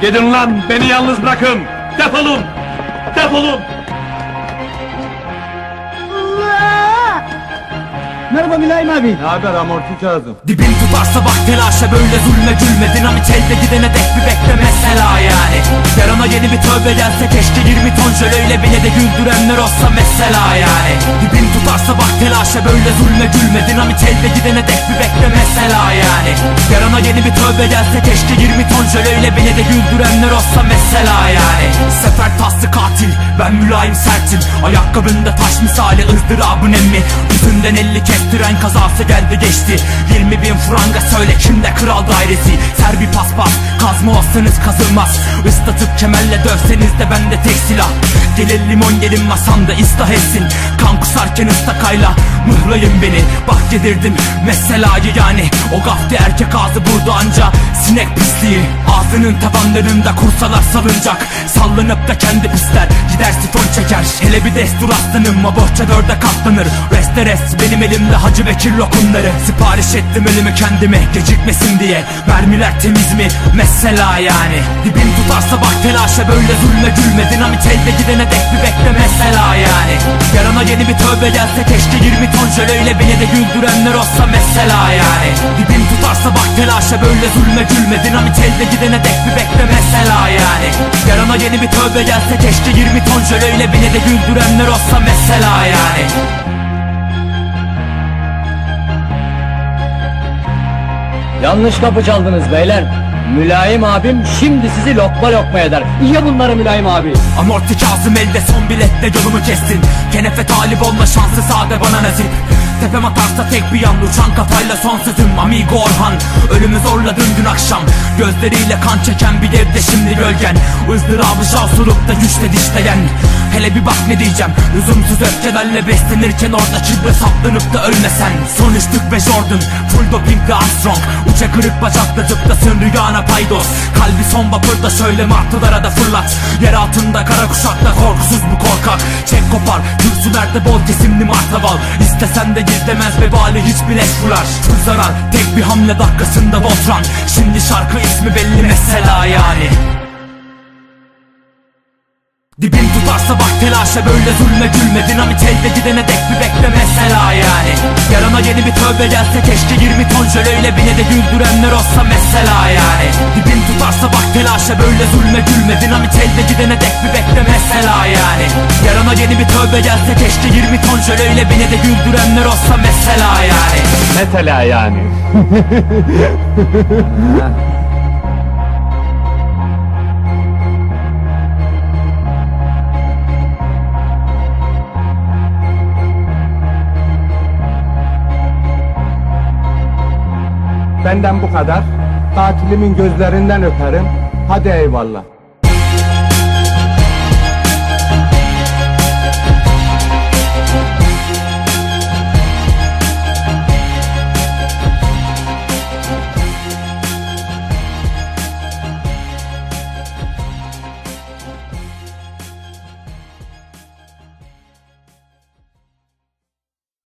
Gidin lan beni yalnız bırakın. Defolun. Defolun. Merhaba Mülayim abi. Ne haber amorti Kazım? Dibin tutarsa bak telaşa böyle zulme gülme. Dinamit elde gidene dek bir bekle mesela yani. Yarına yeni bir tövbe gelse keşke 20 ton jöleyle bile de güldürenler olsa mesela yani. Dibin tutarsa bak telaşa böyle zulme gülme. Dinamit elde gidene dek bir bekle mesela yani. Yarına yeni bir tövbe gelse keşke 20 ton jöleyle bile de güldürenler olsa mesela yani. Sefer taslı katil ben mülayim sertim. Ayakkabında taş misali ızdırabın emmi. Yüzünden elli kestiren kazası geldi geçti. 20 bin franga söyle kimde kral dairesi? Ser bir paspas kazma olsanız kazılmaz. Islatıp kemerle dövseniz de bende tek silah. Gelin limon gelin masamda ıslah etsin. Kan kusarken ıstakayla mıhlayın beni. Bak yedirdim meselayı yani. O gafti erkek ağzı burada anca. Sinek pisliği ağzının tavanlarında kursalar salıncak Sallanıp da kendi pisler gider sifon çeker. Hele bir destur aslanım o bohça dörde katlanır. Reste rest benim elimde Hacı Bekir lokumları. Sipariş ettim ölümü kendime gecikmesin diye. Mermiler temiz mi? Mesela yani. Dibin tutarsa bak telaşa böyle zulme gülme. Dinamit elde gidene dek bir bekle mesela yani. Yarına yeni bir tövbe gelse keşke 20 ton jöleyle beni de güldürenler olsa mesela yani. Dibin tutarsa bak telaşa böyle zulme gülme. Dinamit elde gidene dek bir bekle mesela yani. Yarına yeni bir tövbe gelse keşke 20 ton jöleyle beni de güldürenler olsa mesela yani Yanlış kapı çaldınız beyler. Mülayim abim şimdi sizi lokma lokma eder. İyi bunları Mülayim abi. Amorti Kazım elde son biletle yolumu kestin. Kenefe talip olma şansı sade bana nasip Tepem atarsa tek bir yan uçan kafayla son sözüm. Amigo Orhan Ölümü zorladın dün akşam. Gözleriyle kan çeken bir devde şimdi gölgen. Izdırabı şavsurup da güçle dişleyen Hele bir bak ne diyeceğim. Lüzumsuz öfkelerle beslenirken orada çibre saplanıp da ölmesen. Son üçlük ve Jordan Full dopingli Armstrong. Uça kırık bacakla zıplasın rüyana paydos. Kalbi son vapurda şöyle martılara da fırlat. Yer altında kara kuşakta korkusuz bu korkak. Çek kopar kürsülerde bol kesimli martaval. İstesen de gizlemez vebali hiçbir eş vurar Full zarar tek bir hamle dakikasında Voltran Şimdi şarkı ismi belli mesela yani. Dibin tutarsa bak telaşa böyle zulme gülme. Dinamit elde gidene dek bir bekle mesela yani Yarına yeni bir tövbe gelse keşke 20 ton jöleyle beni de güldürenler olsa mesela yani. Dibin tutarsa bak telaşa böyle zulme gülme. Dinamit elde gidene dek bir bekle mesela yani. Yarına yeni bir tövbe gelse keşke 20 ton jöleyle beni de güldürenler olsa mesela yani. Mesela yani. Benden bu kadar. Katilimin gözlerinden öperim. Hadi eyvallah.